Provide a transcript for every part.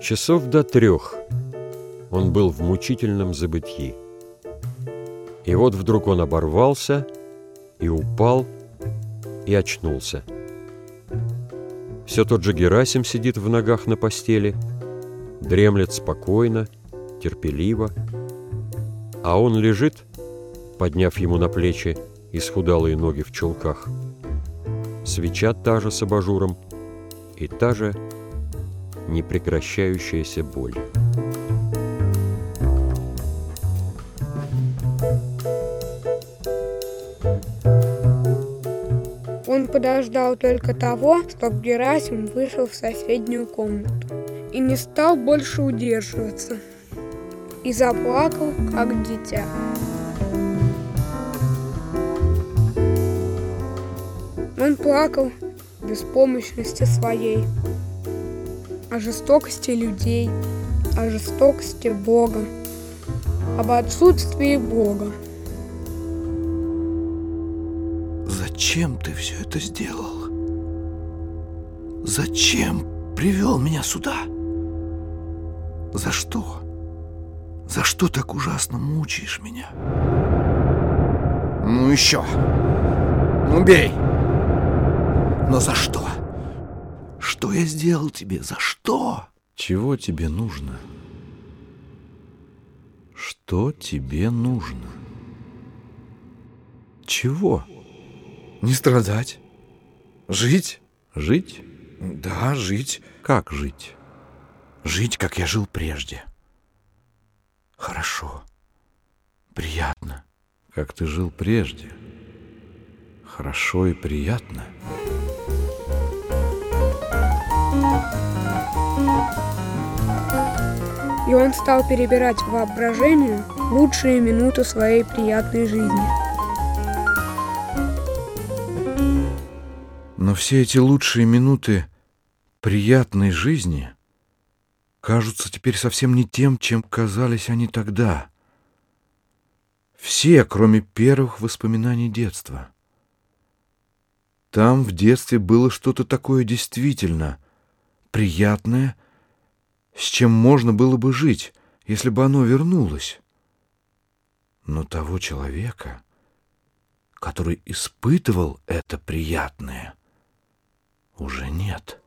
Часов до трех он был в мучительном забытии. И вот вдруг он оборвался и упал, и очнулся. Все тот же Герасим сидит в ногах на постели, дремлет спокойно, терпеливо, а он лежит, подняв ему на плечи исхудалые ноги в чулках. Свеча та же с абажуром и та же непрекращающаяся боль. Он подождал только того, чтобы Герасим вышел в соседнюю комнату и не стал больше удерживаться. И заплакал, как дитя. Он плакал беспомощности своей, о жестокости людей, о жестокости Бога, об отсутствии Бога. Зачем ты все это сделал? Зачем привел меня сюда? За что? За что так ужасно мучаешь меня? Ну еще! Ну бей! Но за что? Что я сделал тебе? За что? Чего тебе нужно? Что тебе нужно? Чего? Не страдать. Жить. Жить? Да, жить. Как жить? Жить, как я жил прежде. Хорошо. Приятно. Как ты жил прежде. Хорошо и приятно. И он стал перебирать в лучшие минуты своей приятной жизни. Но все эти лучшие минуты приятной жизни кажутся теперь совсем не тем, чем казались они тогда. Все, кроме первых воспоминаний детства. Там в детстве было что-то такое действительно приятное, с чем можно было бы жить, если бы оно вернулось. Но того человека, который испытывал это приятное — уже нет.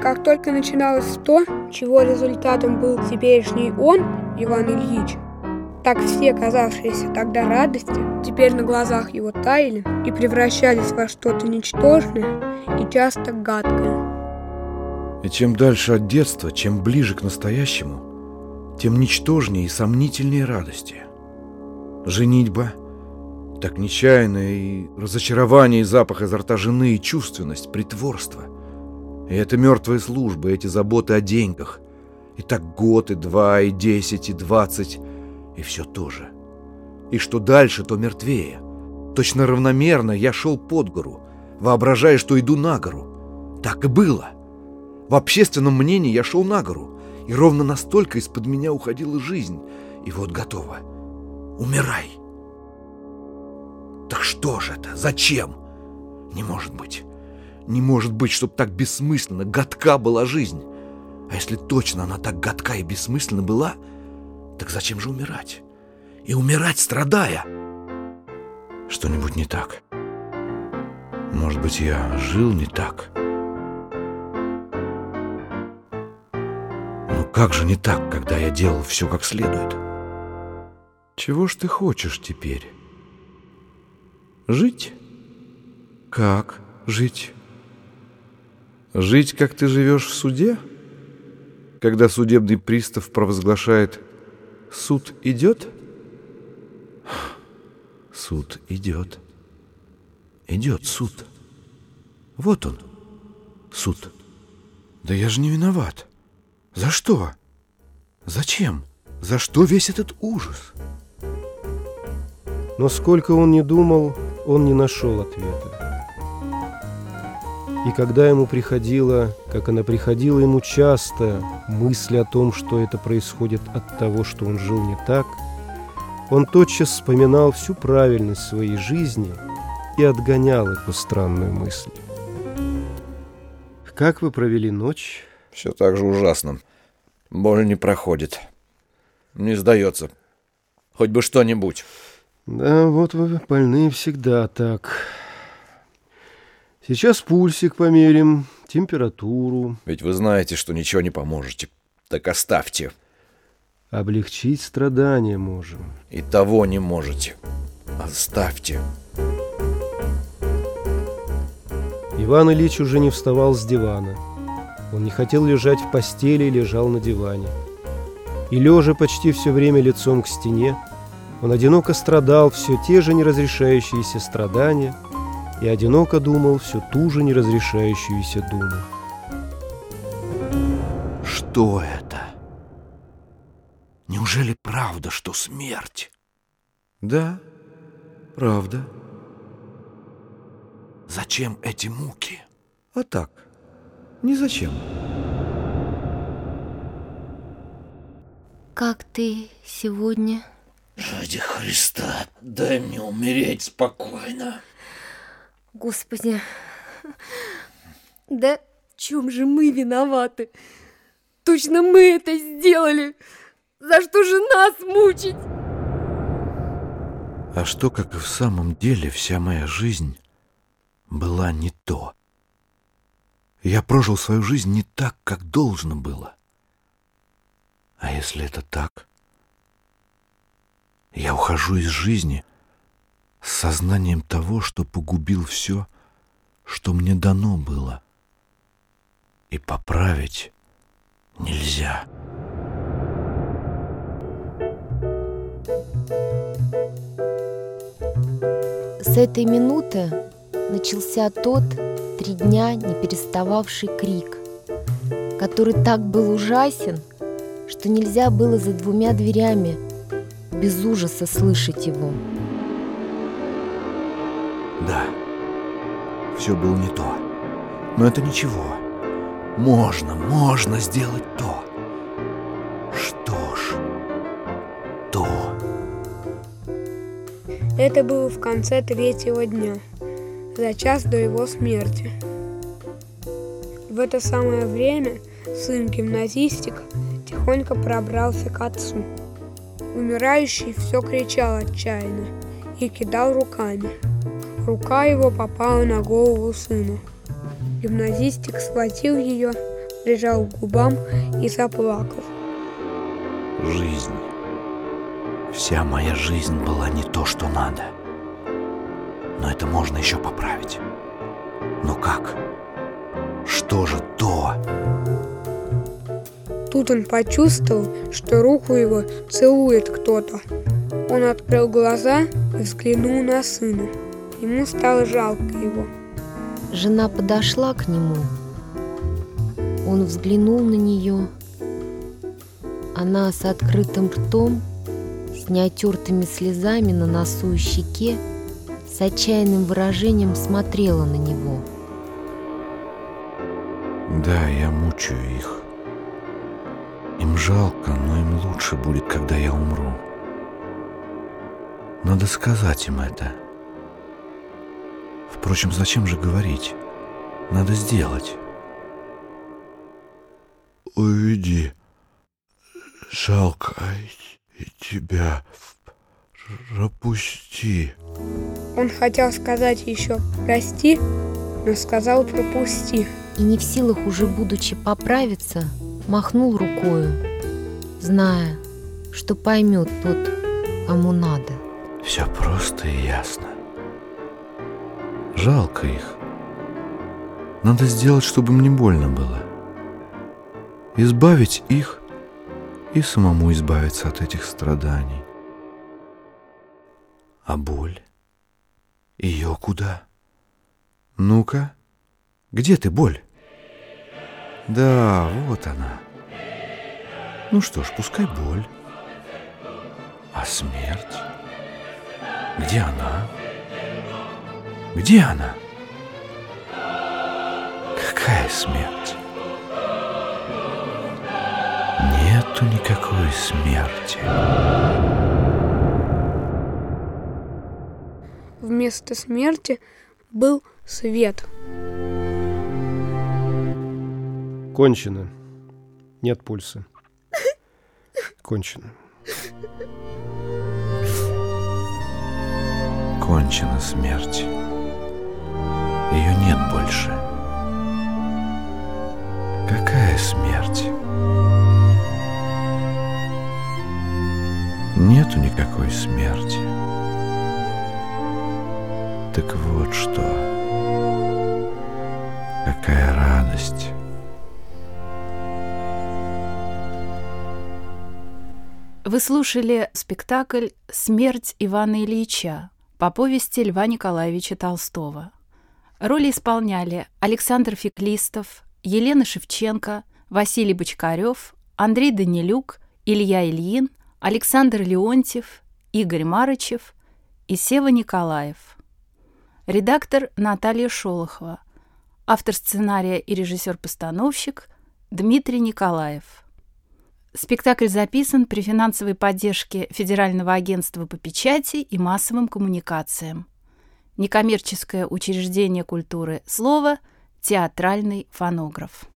Как только начиналось то, чего результатом был теперешний он, Иван Ильич, так все казавшиеся тогда радости теперь на глазах его таяли и превращались во что-то ничтожное и часто гадкое. И чем дальше от детства, чем ближе к настоящему, тем ничтожнее и сомнительнее радости. Женитьба — так нечаянно и разочарование, и запах изо рта жены, и чувственность, притворство. И это мертвая служба, эти заботы о деньгах. И так год, и два, и десять, и двадцать, и все то же. И что дальше, то мертвее. Точно равномерно я шел под гору, воображая, что иду на гору. Так и было. В общественном мнении я шел на гору, и ровно настолько из-под меня уходила жизнь. И вот готово. Умирай. Так что же это? Зачем? Не может быть. Не может быть, чтобы так бессмысленно, гадка была жизнь. А если точно она так гадка и бессмысленна была, так зачем же умирать? И умирать, страдая? Что-нибудь не так. Может быть, я жил не так. Как же не так, когда я делал все как следует? Чего ж ты хочешь теперь? Жить? Как жить? Жить, как ты живешь в суде? Когда судебный пристав провозглашает «Суд идет?» Суд идет. Идет суд. Вот он, суд. Да я же не виноват. За что? Зачем? За что весь этот ужас? Но сколько он не думал, он не нашел ответа. И когда ему приходила, как она приходила ему часто, мысль о том, что это происходит от того, что он жил не так, он тотчас вспоминал всю правильность своей жизни и отгонял эту странную мысль. Как вы провели ночь? Все так же ужасно. Боль не проходит. Не сдается. Хоть бы что-нибудь. Да, вот вы больные всегда так. Сейчас пульсик померим, температуру. Ведь вы знаете, что ничего не поможете. Так оставьте. Облегчить страдания можем. И того не можете. Оставьте. Иван Ильич уже не вставал с дивана. Он не хотел лежать в постели и лежал на диване. И лежа почти все время лицом к стене, он одиноко страдал все те же неразрешающиеся страдания и одиноко думал всю ту же неразрешающуюся думу. Что это? Неужели правда, что смерть? Да, правда. Зачем эти муки? А так, ни зачем. Как ты сегодня? Ради Христа, дай мне умереть спокойно. Господи, да в чем же мы виноваты? Точно мы это сделали. За что же нас мучить? А что, как и в самом деле, вся моя жизнь была не то? Я прожил свою жизнь не так, как должно было. А если это так, я ухожу из жизни с сознанием того, что погубил все, что мне дано было. И поправить нельзя. С этой минуты начался тот три дня не перестававший крик, который так был ужасен, что нельзя было за двумя дверями без ужаса слышать его. Да, все было не то. Но это ничего. Можно, можно сделать то. Что ж, то. Это было в конце третьего дня, за час до его смерти. В это самое время сын гимназистика тихонько пробрался к отцу. Умирающий все кричал отчаянно и кидал руками. Рука его попала на голову сына. Гимназистик схватил ее, прижал к губам и заплакал. Жизнь. Вся моя жизнь была не то, что надо. Но это можно еще поправить. Но как? Что же то? Тут он почувствовал, что руку его целует кто-то. Он открыл глаза и взглянул на сына. Ему стало жалко его. Жена подошла к нему. Он взглянул на нее. Она с открытым ртом, с неотертыми слезами на носу и щеке, с отчаянным выражением смотрела на него. Да, я мучаю их. Им жалко, но им лучше будет, когда я умру. Надо сказать им это. Впрочем, зачем же говорить? Надо сделать. Уйди. Жалко и тебя. Пропусти. Он хотел сказать еще «прости», но сказал «пропусти». И не в силах уже будучи поправиться, махнул рукою, зная, что поймет тот, кому надо. Все просто и ясно. Жалко их. Надо сделать, чтобы мне больно было. Избавить их и самому избавиться от этих страданий. А боль? Ее куда? Ну-ка, где ты, боль? Да, вот она. Ну что ж, пускай боль. А смерть? Где она? Где она? Какая смерть? Нету никакой смерти. Вместо смерти был свет. Кончено. Нет пульса. Кончено. Кончена смерть. Ее нет больше. Какая смерть? Нету никакой смерти. Так вот что. Какая радость. Вы слушали спектакль «Смерть Ивана Ильича» по повести Льва Николаевича Толстого. Роли исполняли Александр Феклистов, Елена Шевченко, Василий Бочкарев, Андрей Данилюк, Илья Ильин, Александр Леонтьев, Игорь Марычев и Сева Николаев. Редактор Наталья Шолохова. Автор сценария и режиссер-постановщик Дмитрий Николаев. Спектакль записан при финансовой поддержке Федерального агентства по печати и массовым коммуникациям. Некоммерческое учреждение культуры «Слово», театральный фонограф.